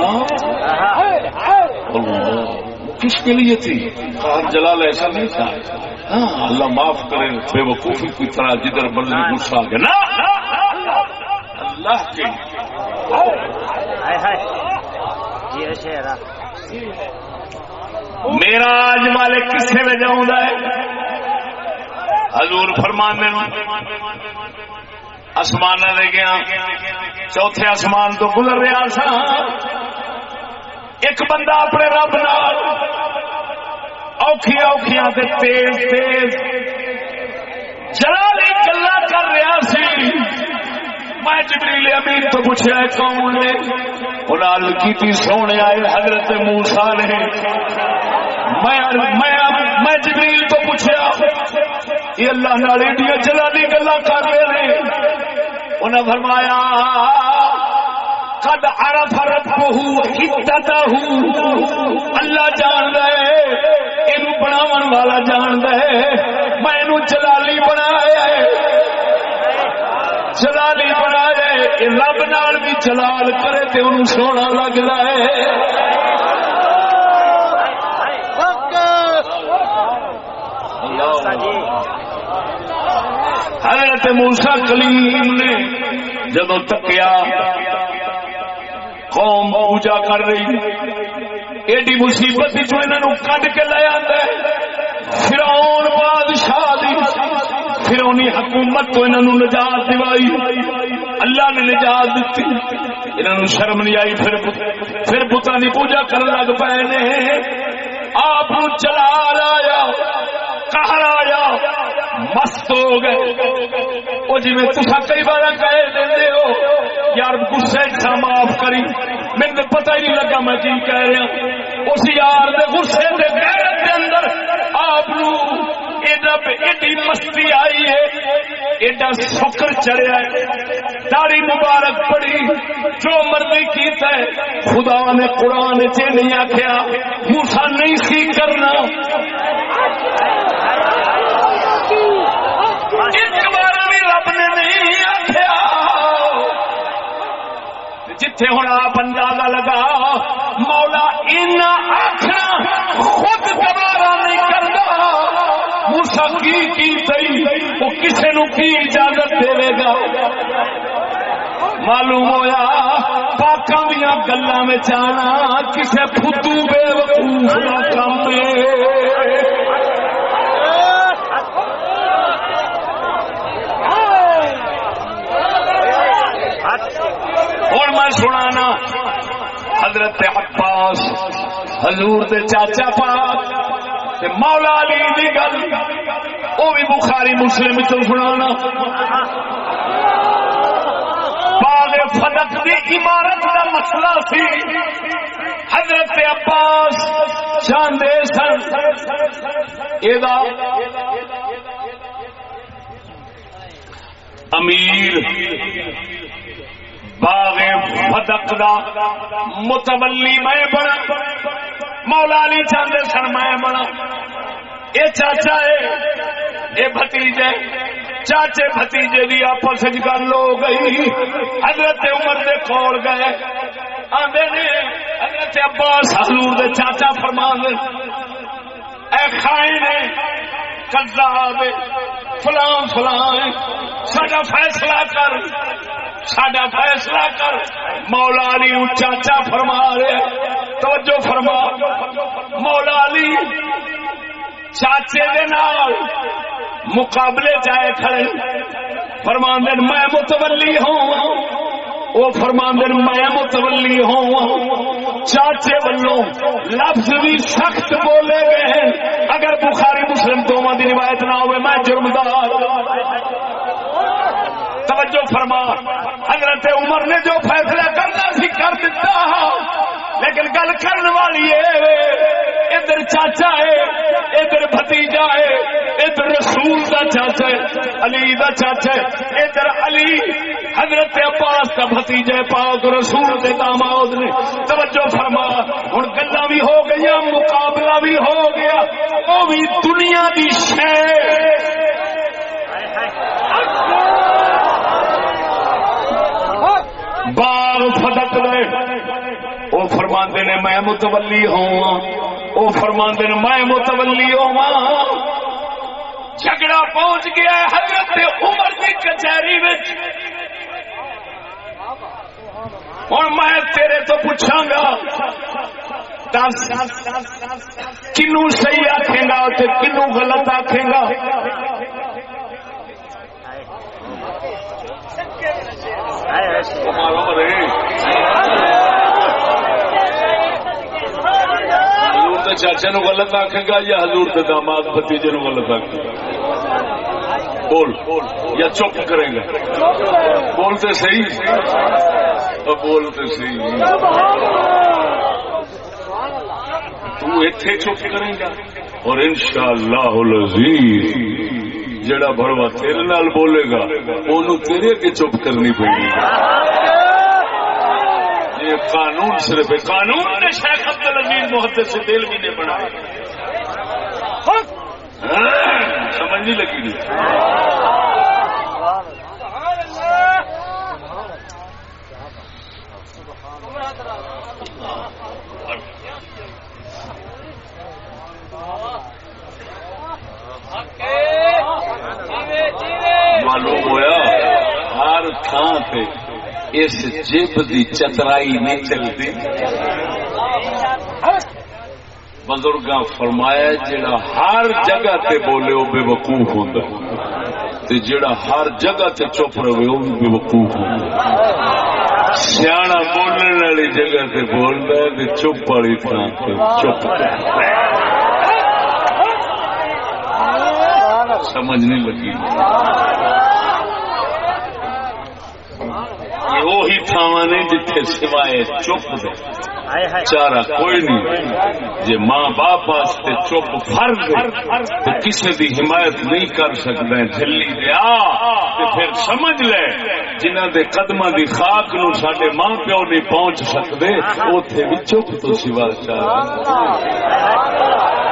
اللہ کس کے لیے تھی؟ قہر جلال ایسا نہیں تھا۔ ہاں، اللہ معاف کرے، بے وقوفی کی طرح جدھر بندے غصہ آ گیا نا اللہ کے۔ ہائے یہ شہرا میرا آج مالک کسے میں جاؤں ہے؟ حضور فرمان آسمان لے گیا، چوتھے آسمان تو گزر رہا سا۔ ایک بندہ اپنے رب نال اوکھیا اوکھیا تے تیز تیز جلالی گلا کر رہا سی۔ میں جبریل امین تو پوچھا ہے کون نے انہاں کی تھی سونے آئے حضرت موسیٰ نے۔ میں میں جبریل تو پوچھا، یہ اللہ نال ایڈیاں جلالی گلا کر رہے ہیں۔ انہیں فرمایا، قد عرف ربه حدته اللہ جان دے اینو بناون والا جان دے میں اینو جلالی بنایا ہے۔ جلالی بنایا ہے اے رب نال بھی جلال کرے تے اونوں سونا لگدا ہے۔ حضرت موسیٰ کلیم نے جب تکیا، قوم پوجا کر رہی ایڈی مصیبت جو انہوں کڈ کے لے آتا ہے۔ فرعون بادشاہ دی فرونی حکومت تو انہوں نجات دوائی اللہ نے نجات دیتی. انہوں نے شرم نہیں آئی پھر پھر بتا نہیں پوجا کر لگ پے نے. آپ چلا آیا، قہر آیا، مست ہو گئے. وہ جی تصا کئی بار کہہ دے ہو، یار گسے تھا معاف کری. میرے پتہ ہی نہیں لگا میں کی کہہ رہا. اس یار دے غصے دے غیرت دے اندر آپ ایڈی مستی آئی ہے ایڈا سکر چڑیا ہے داڑی مبارک پڑی جو مرضی کیتا ہے خدا نے قرآن چ نہیں آخیا موسا نہیں سی کرنا ایک بار بھی رب نے نہیں آخیا جتھے ہوں آپ اندازہ لگا مولا اینا آخنا خود دوبارہ کی کی وہ کسی نو کی اجازت دے گا؟ معلوم ہویا، پاکاں دیا گلا میں آنا کسی فدو بے وقوف کا کام ہے میں سنانا، حضرت عباس، حضور دے چاچا پاک تے مولا علی دی گل۔ وہ بھی بخاری مسلم تو سنانا باغ فدق دی عمارت دا مسئلہ سی۔ حضرت عباس چاندے سن۔ امیر باغ فدق دا متولی میں بنا۔ مولا علی چاہتے سن میں بنا۔ اے چاچا ہے اے بھتیجے، چاچے بھتیجے دی آپس گل ہو گئی۔ حضرت عمر دے کول گئے۔ آندے نے حضرت عباس حضور دے چاچا فرما اے خائن کذاب فلان فلان سڈا فیصلہ کر سڈا فیصلہ کر۔ مولا علی چاچا فرما رہے۔ توجہ فرما۔ مولا علی چاچے دے نال مقابلے جائے کھڑے۔ فرماندن، میں متولی ہوں۔ وہ فرماندن، میں متولی ہوں۔ چاچے والوں لفظ بھی سخت بولے گئے ہیں۔ اگر بخاری مسلم دونوں کی روایت نہ ہوئے، میں جرمدار توجہ فرما۔ حضرت عمر نے جو فیصلہ کرنا سی کر دیتا لیکن گل کرنے والی ہے ادھر چاچا ہے ادھر بھتیجا ہے ادھر رسول دا چاچا ہے علی دا چاچا ہے ادھر علی، حضرت عباس کا بھتیجا پاک رسول دے داماد نے۔ توجہ فرما۔ ہوں گلا بھی ہو گئی مقابلہ بھی ہو گیا وہ بھی دنیا کی شہ باغ فدق دے وہ فرماندے نے، میں متولی ہوا وہ فرماندے نے، میں متولی ہوا جھگڑا پہنچ گیا ہے حضرت عمر کی کچہری ہوں میں تیرے تو پوچھا گا کنو صحیح آخے گا کنو غلط آخے گا۔ حضور چاچے نو غلط آخے گا یا حضور کے داماد بتیجے نو غلط آخے گا بول یا چپ کرے گا بولتے صحیح بولتے صحیح تو اتے چپ کرے گا اور انشاءاللہ العزیز جڑا بڑوا تیرے نال بولے گا، اونوں تیرے کے چپ کرنی پڑے گی۔ یہ قانون صرف قانون نے شیخ عبد العزیز محدث سے دل بھی نہیں بنایا ہاں، سمجھ نہیں لگی۔ نہیں معلوم ہوا ہر تھان پہ اس جب دی چترائی نہیں چلتی بزرگ فرمایا جڑا ہر جگہ تے بولے وہ بے وقوف ہوں جڑا ہر جگہ تے چپ رہے وہ بھی بے وقوف ہوں سیاح بولنے والی جگہ تے بولتا ہے چپ والی تھان چپ۔ سمجھ نہیں لگی۔ وہی تھاواں نے جتھے سوائے چپ دے۔ چارہ کوئی نہیں۔ جی ماں باپ واسطے چپ فرض تو کسی دی حمایت نہیں کر سکتا جلی دیا تے پھر سمجھ لے۔ جنہ دے قدمہ دی خاک نو ساڈے ماں پیو نہیں پہنچ سکتے اوتھے بھی چپ تو سوا چارہ۔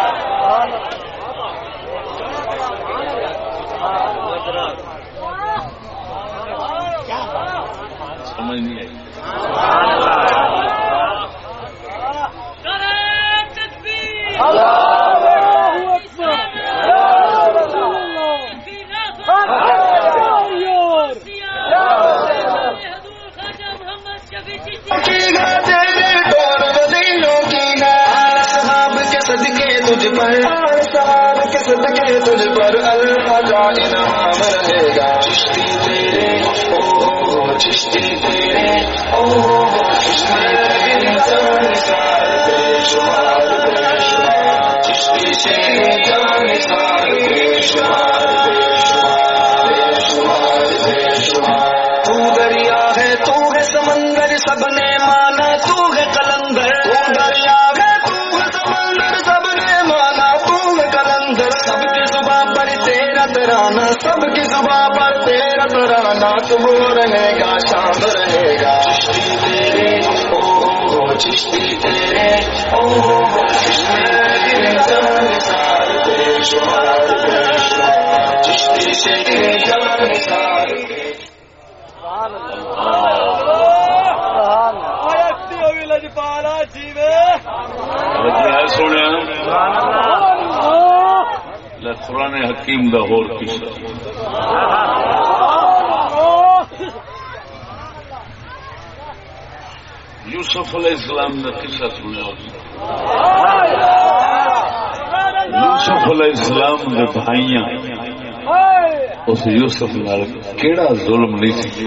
اس یوسف نال کیڑا ظلم نہیں سی؟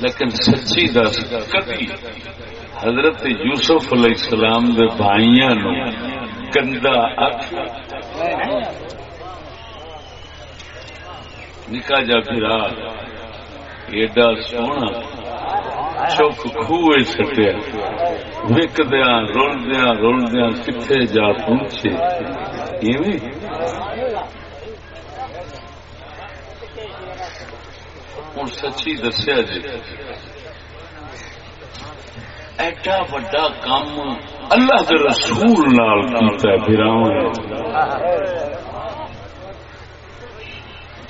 لیکن سچی دس، کبھی حضرت یوسف علیہ السلام دے بھائیاں نو گندا اکھ نکا جا پھرا ایڈا سونا چک خوہ سٹیا وکدیا رلدیا رلدیا کتنے جا پہنچے؟ ایویں؟ ہوں سچی دسیا جی ایڈا وڈا کام اللہ کے رسول نال کیتا ہے فراون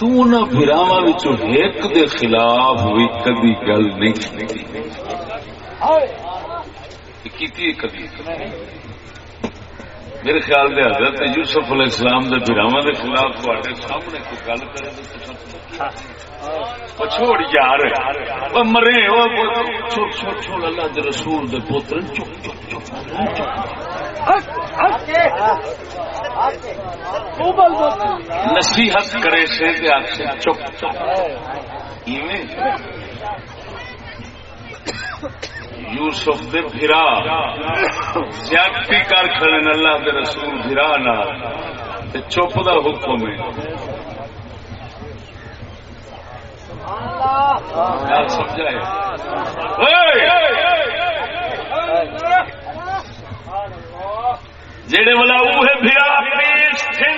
وچوں ایک دے خلاف بھی کبھی گل نہیں کی کبھی میرے خیال دے حضرت یوسف علیہ السلام دے فراواں دے خلاف تواڈے سامنے کوئی گل کرے تو چھوڑ یار۔ مرے چھوڑ چھوڑ چھوڑ اللہ دے رسول دے پوتر چپ چپ چپ۔ نصیحت کرے سے تے آکھ سے چپ یوسف دے بھرا۔ زیادتی کر کھڑے اللہ دے رسول بھرا نال۔ چپ دا حکم ہے۔ سمجھائے جڑے والا وہ بھرا پیش تھن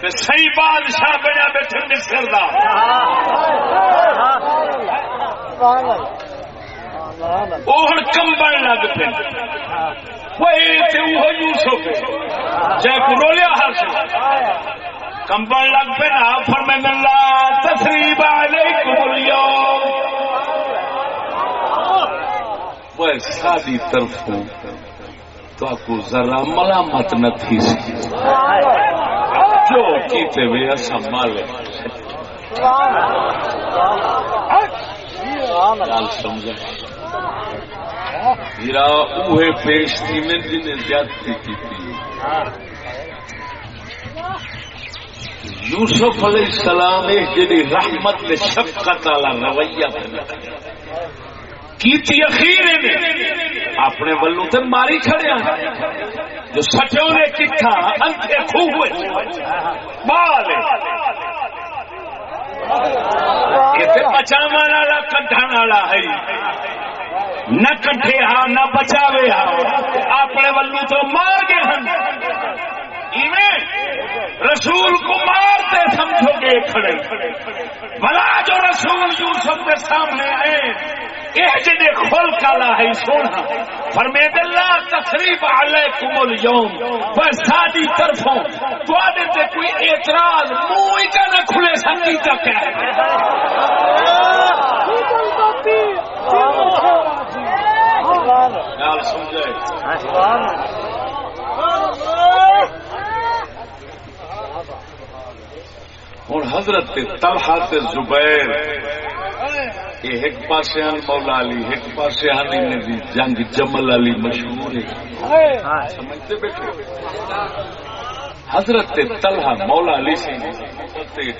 تے صحیح بادشاہ بنیا بیٹھے مصر دا۔ ہن کمبن لگ پے۔ وہ تے یوسف۔ جے کو رولیا ہر کمبن لگ پے نا فرمائن اللہ تسریب علیکم اليوم۔ وہ ساری طرفوں۔ تو آپ کو ذرا ملامت نہ تھی سی۔ جو کیتے ہوئے سنبھال گل سمجھ ہیرا، اوہے پیش تھی میں جنہیں زیادتی کی تھی یوسف علیہ السلام ایک جڑی رحمت نے شفقت والا رویہ بنا کیتی اخیر نے اپنے ولو تے ماری کھڑیا ہاں۔ جو سچوں نے کٹھا انتے خوہ بال بچاو والا کٹھن والا ہے۔ نہ کٹھے ہاں نہ بچاوے ہاں۔ اپنے ولو تو مار گئے ہاں۔ ہیں رسول کو مارتے سمجھو گے کھڑے۔ بلا جو رسول یوسف کے سامنے آئے۔ یہ کالا ہے سونا۔ فرمید اللہ تقریب علیکم اليوم۔ بس ساری طرفوں۔ تو تے کوئی اعتراض منہ کا نہ کھلے سنگی کا کیا ہے سمجھے۔ ہوں حضرت طلحہ تے زبیر، یہ ایک پاسے ہیں مولا علی، ایک پاسے ہیں دی جنگ جمل علی مشہور ہے۔ سمجھتے بیٹھے حضرت طلحہ مولا علی سے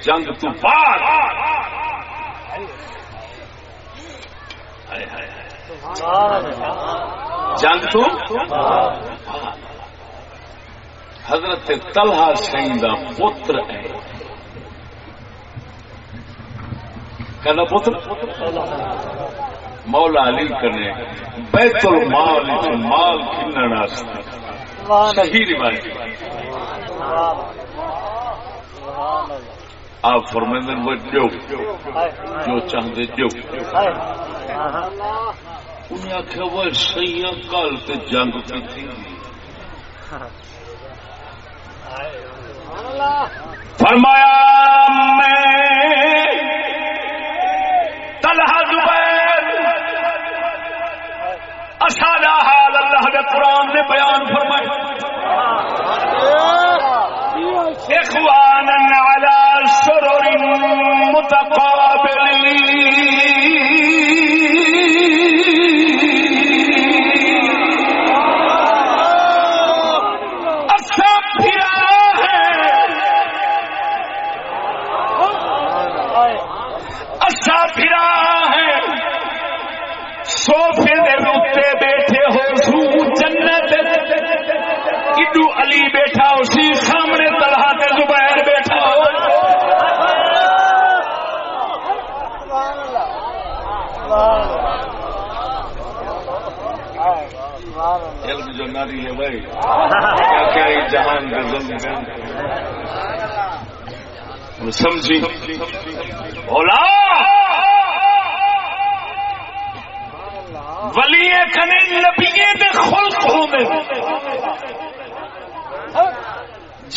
جنگ تو بعد۔ جنگ تو حضرت طلحہ سنگھ کا پتر ہے۔ کہنا پتر، مولا علی کرنے بیت المال مال کھنن صحیح روایت آپ فرمندن وہ جو جو چاہتے جو۔ انہیں آخیا وہ سیاں کل تے جنگ کی تھی۔ فرمایا، میں حال کے قرآن نے بیان فرمایا؟ اخوان على سرر متقابلين علی بیٹھا، اسی سامنے طلحہ تے زبیر بیٹھا۔ ہو علم جو ناری ہے بھائی کیا کیا جہان کے ظلم سمجھی۔ بولا۔ ولی کنے نبیے دے خلق ہوندے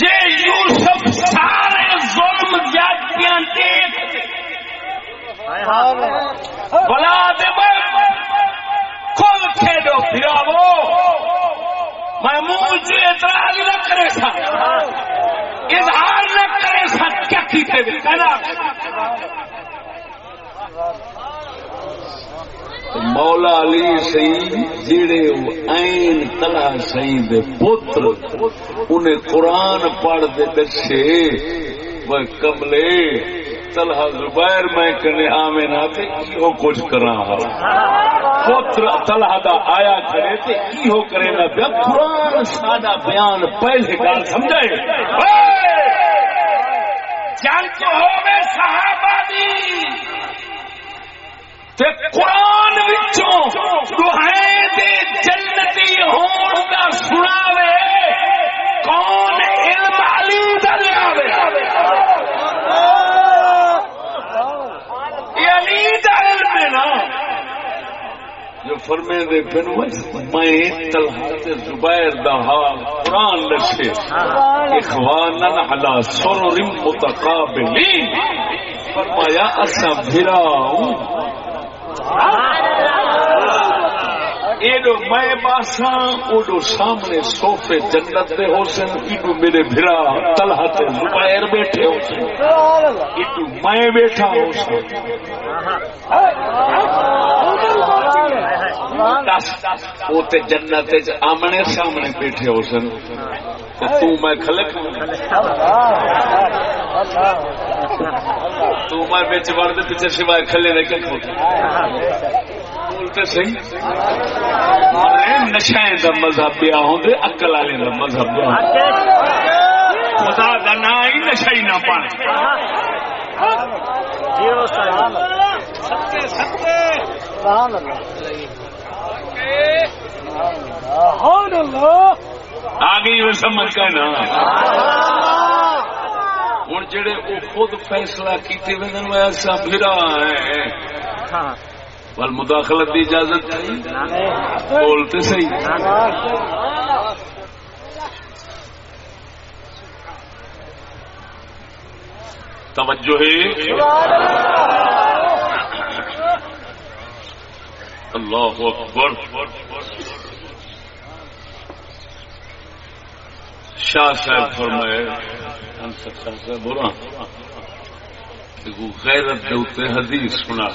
جے یوسف سارے ظلم جاتیاں دیکھ بلا دے بھائی کھل کھیلو پھراو میں منہ جو جی اعتراض نہ کرے سا اظہار نہ کرے سا کیا کیتے بھی کہنا۔ مولا علی سی جڑے این تلا سی دے پتر، انہیں قرآن پڑھ دے دسے وہ کملے، تلہا زبیر، میں کنے آمین آتے کی ہو کچھ کرا پتر تلہا دا آیا کھڑے تے کی ہو کرے نا بیا قرآن سادہ بیان پہلے گال سمجھائے جان کو ہو میں صحابہ دی! تے قرآن وچوں دہائے دے جنتی ہون دا سناوے کون علم علی دا لیاوے یہ علی دا علم ہے نا۔ جو فرمے دے میں طلحہ تے زبیر دا حال قرآن لکھے۔ اخوانن علی سرر متقابلین۔ فرمایا اسا بھراؤں ایڈو میں باساں اوڈو سامنے سوفے جنت دے ہو سن ایڈو میرے بھرا تلہ تے زبیر بیٹھے ہو سن۔ ایڈو میں بیٹھا ہو سن۔ وہ تے جنت آمنے سامنے بیٹھے ہو سن۔ تو میں کھلک تو میں بچ وڑ دے پیچھے سوائے کھلے کے کھوتا بولتے مرے نشائیں دا مذہب پیا ہوندے عقل والے دا مذہب پیا ہوندے۔ خدا دا نا ہی نشا ہی نہ پانے۔ جیو وہ سمجھ کا نا ہوں جڑے وہ خود فیصلہ کیتے ہوئے ایسا پھرا ہے۔ ہاں۔ بل مداخلت کی اجازت بولتے صحیح۔ توجہ ہے۔ اللہ اکبر۔ شاہ صاحب فرمائے انصر صاحب برا غیرت دے اتنے حدیث سنا۔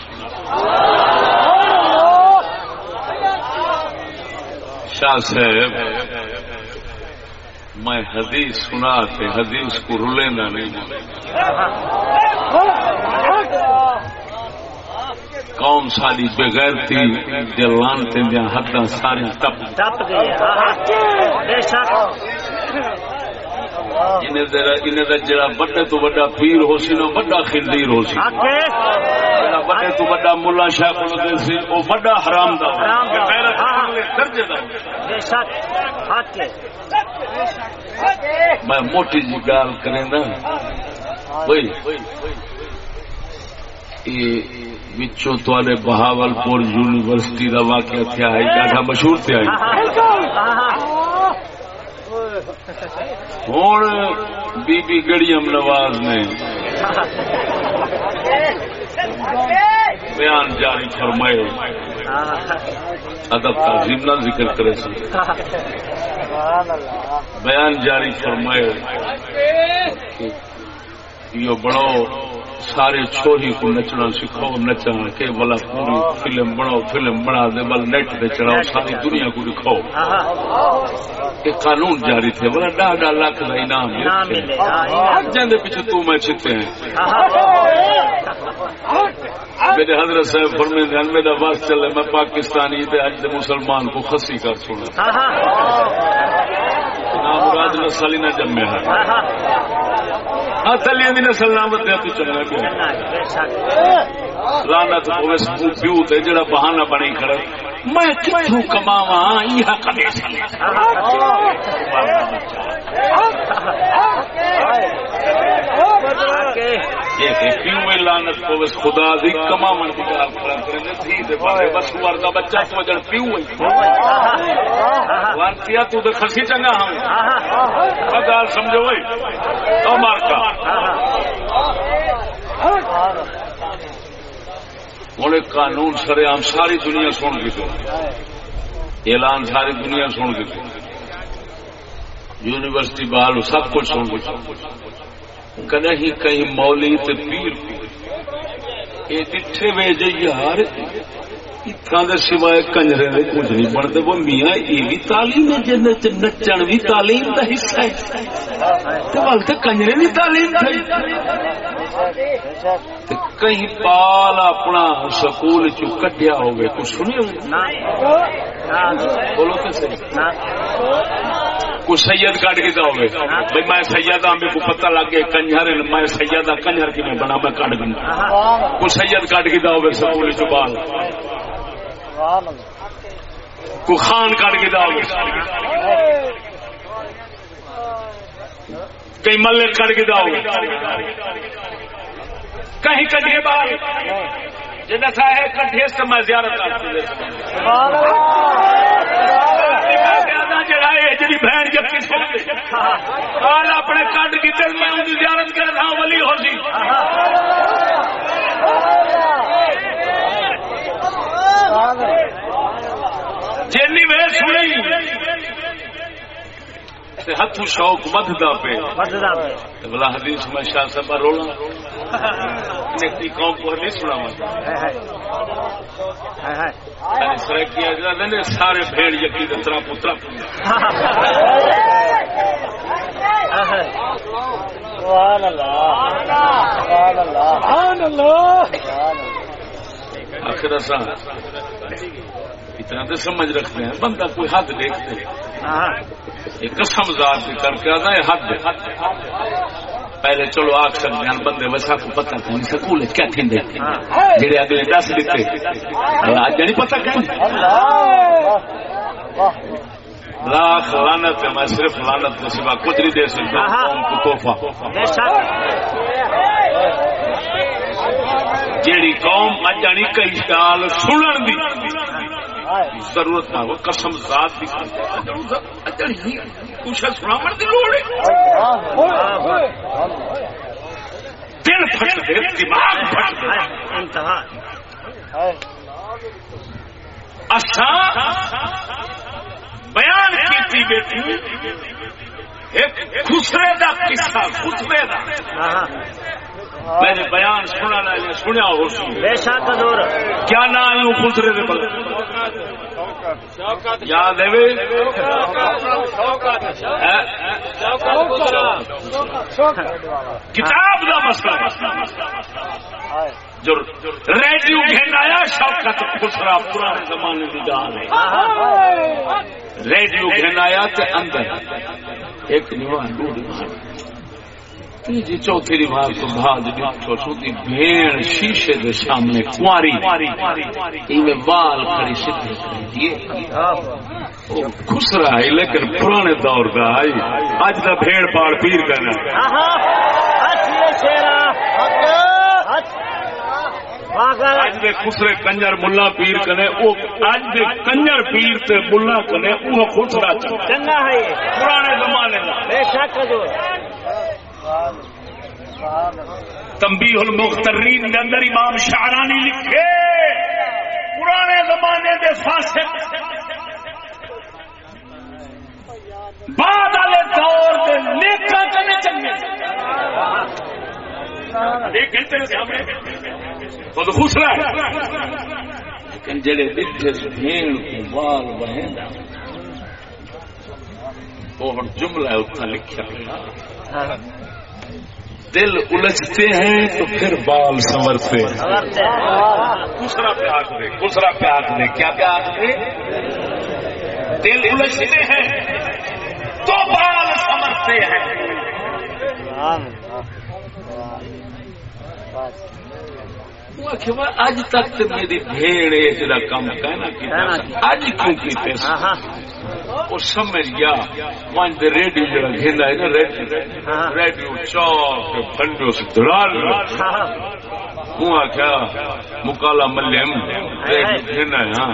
شاہ صاحب، میں حدیث سنا تے حدیث کو رلے نہیں۔ قوم ساری بغیر تھی جلان تے دیا حداں ساری تپ ٹپ گئی ہاں دا جڑا بڑے تو بڑا پیر ہو سی نا بڑا خندیر ہو سی۔ جڑا بڑے تو بڑا ملا شاہ کو سی وہ بڑا حرام دا ہاں۔ میں۔ موٹی جی گال کریں نا۔ وچوں تے بہاول پور یونیورسٹی کا واقعہ تھیا ہے ڈاڈا مشہور تھیا ہے ہاں ہوں بی بی گڑیم نواز نے بیان جاری فرمائے۔ ادب تعظیم نہ ذکر کرے سی بیان جاری فرمائے یہ بڑو سارے چھوہی کو نچنا سکھاؤ نچا کہ بلا پوری فلم بناؤ فلم بنا دے بل نیٹ پہ چڑھاؤ ساری دنیا کو دکھاؤ۔ کہ قانون جاری تھے بلا ڈا ڈا لاکھ کا انعام۔ یہ تھے۔ جاندے پیچھے تو میں چھتے ہیں۔ میرے حضرت صاحب فرمائے ہیں میرا بس چلے میں پاکستانی تے اج مسلمان کو خسی کر نہ مراد نسل ہی نہ جمے ہے ہاں تلیاں دی نسل نہ بتیا ہاں تو چنگا پیا بے شک لعنت سکو پیو تے جڑا بہانہ بنی کھڑا میں کتھوں کماواں؟ یہ حق دے یہ کہ پیو خدا دی کماون دی گل تھی تے بارے بس دا بچہ تو جڑ پیو ہے وانتیا تو تے خسی چنگا ہاں۔ گل سمجھو او ہوں قانون سر عام ساری دنیا سن گئی اعلان ساری دنیا سن گئی یونیورسٹی بال سب کچھ سن گئی کدے ہی کہیں مولی تے پیر یہ ڈٹھے وے جی یار اتنا دے سوائے کنجرے دے کچھ نہیں بنتے۔ وہ میاں یہ بھی تعلیم ہے جن نچن بھی تعلیم کا حصہ ہے۔ تے کنجرے بھی تعلیم تھی کہیں بال اپنا سکول چ کٹیا ہوگی کچھ سنی ہوگی بولو تو صحیح۔ کچھ سید کٹ کے ہوگی بھائی میں سید ہاں میرے کو پتہ لگ گیا، کنجر میں سید ہاں کنجر کی میں بنا، میں کٹ دوں۔ کچھ سید کٹ کے ہوگی سکول چ بال کو خان کٹ کے ہوگی کئی ملے کٹ کے ہوگی کہیں کٹے بال جی دسا ہے کٹھے سے میں زیارت کرتی جڑا ہے بہن جب کس آل اپنے کٹ کی دل میں ان کی زیارت کر رہا ولی ہو سی۔ جنی میں سنی۔ ہاتھوں شوق ودتا پہ بلا حدیث میں شاہ صاحب رولا۔ قوم کو حدیث سنا سارے بھیڑ یقین طرح پترا آخر اتنا تو سمجھ رکھتے ہیں بندہ کوئی حد دیکھتے ایک قسم ذات کر کے آتا ہے حد پہلے چلو آخ سکتے ہیں بندے ویسا کو پتا کون سکول کیا جڑے اگلے دس دیتے اج نہیں پتا کہیں لاکھ لانت ہے میں صرف لانت کے سوا کچھ نہیں دے سکتا قوم کو شک۔ جیڑی قوم اجانی کئی سال سنن دی ضرورت نہ ہو قسم ذات دی۔ اجانی کچھ سناو کی لوڑ دل پھٹ دے، دماغ پھٹ دے۔ انتہا اسا بیان کیتی بیٹھی۔ ایک خسرے دا قصہ خطبے دا۔ میں نے بیان سنا سنیا ہو سی۔ بے شک حضور کیا نام خسرے دے بل؟ یاد ہے؟ کتاب دا مسئلہ۔ جو ریڈیو گھنایا شوکت خسرا پرانے زمانے کی گال ہے ریڈیو گھنایا تے اندر ایک دیوار دو دیوار تیجی چوتھی دیوار تو بعد ڈٹھو سوتی بھیڑ شیشے دے سامنے کواری ایویں وال کھڑی سیدھی کری یہ خسرا ہے لیکن پرانے دور کا ہے اج دا بھیڑ پاڑ پیر کرنا اج دے خسرے کنجر ملا پیر کنے او اج دے کنجر پیر تے ملا کنے او خسرا چنگا۔ ہے پرانے زمانے دا۔ بے شک حضور۔ تنبیہ المخترین دے اندر امام شعرانی لکھے پرانے زمانے دے فاسق۔ بعد والے دور دے نیکا کنے چنگے۔ کے سامنے۔ خود خسرا ہے لیکن جڑے بچے بھیڑ کو وال بہیں وہ ہن جملہ ہے اتنا لکھا دل الجھتے ہیں تو پھر بال سنورتے دوسرا پیاس دے دوسرا پیاس دے۔ کیا پیاس دے؟ دل الجھتے ہیں تو بال سمرتے ہیں۔ وہ اج تک تے میری بھیڑ جڑا کہنا کیتا اج کیوں ہاں ہاں۔ وہ سمجھ گیا دے ریڈیو جڑا گھندا ہے نا ریڈیو۔ ہاں۔ ریڈیو چوک بھنڈو سے دلال۔ ہوں آخیا مکالا ملیم ریڈیو گھندا ہے ہاں۔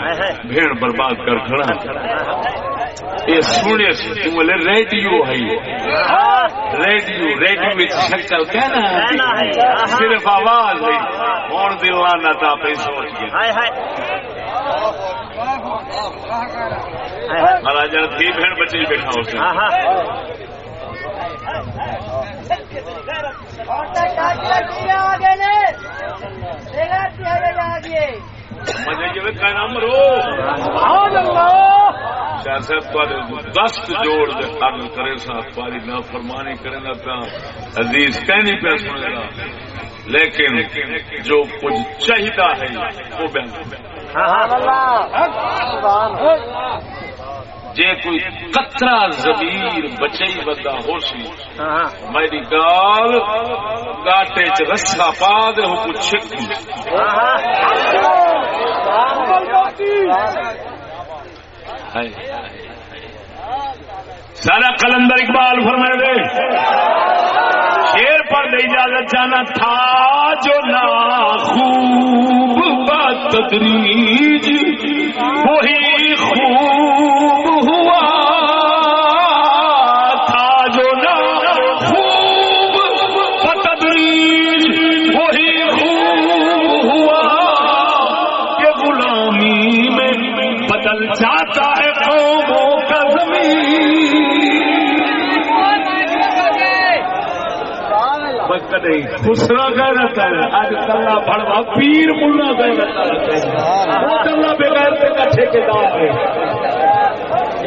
بھیڑ برباد کر کھڑا۔ یہ سنے بولے ریڈیو ہے ریڈیو ریڈیو میں شکل کہنا صرف آواز ہے۔ ہوں دل لانا تھا پہ سوچ گیا ہائے ہائے۔ ہائے مہاراجا تھی بہن بچی بیٹھا ہو سکتا جوڑ کرے سا نہ فرمانی کرے نہ حدیث کہنی پہ سنے گا لیکن جو کچھ چاہیے ہے وہ بیان جے کوئی قطرہ زمیر بچئی بندہ ہو سی میری گال گاٹے چ رسا پا دے ہو کچھ چھکی سارا کلندر اقبال فرمائے دے، شیر پر دے اجازت جانا تھا جو نا خوب تدریج، وہی خوب کدے خسرا کہہ رہتا ہے اج کلا بڑوا پیر ملا کہہ رہتا ہے وہ کلا بغیر کے کٹھے کے دار ہے.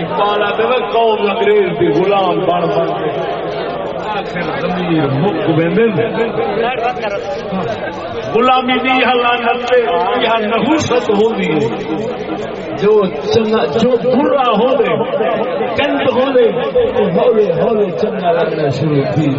اقبال آتے ہوئے قوم انگریز بھی غلام بن بن کے. آخر ضمیر مک ویندن غلامی دی حالات یا نحوست ہوندی ہے. جو چنگا جو برا ہو دے گند ہو دے تو ہولے ہولے چنگا لگنا شروع کی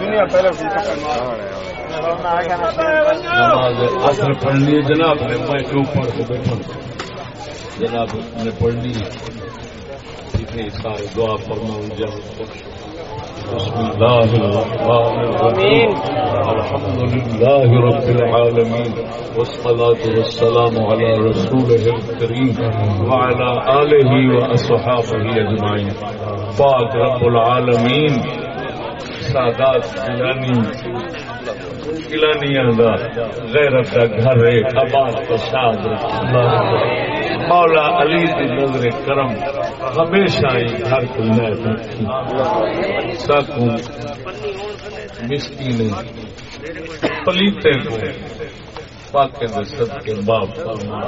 دنیا پہلے نماز اثر پڑھنی جناب نے میں کیوں پڑھ کے بیٹھا۔ جناب نے پڑھنی ہے۔ ٹھیک ہے سارے دعا فرما جاؤ بسم الله الرحمن الرحيم الحمد لله رب العالمين والصلاة والسلام على رسوله الكريم وعلى آله وأصحابه أجمعين. پاک رب العالمین سادات گلانی گلانیاں دا غیرت دا گھر ہے آباد تو مولا علی دی نظر کرم ہمیشہ ہی گھر کو لے رکھی ساکوں مسکین پلیتے کو پاک دے صدقے باپ فرما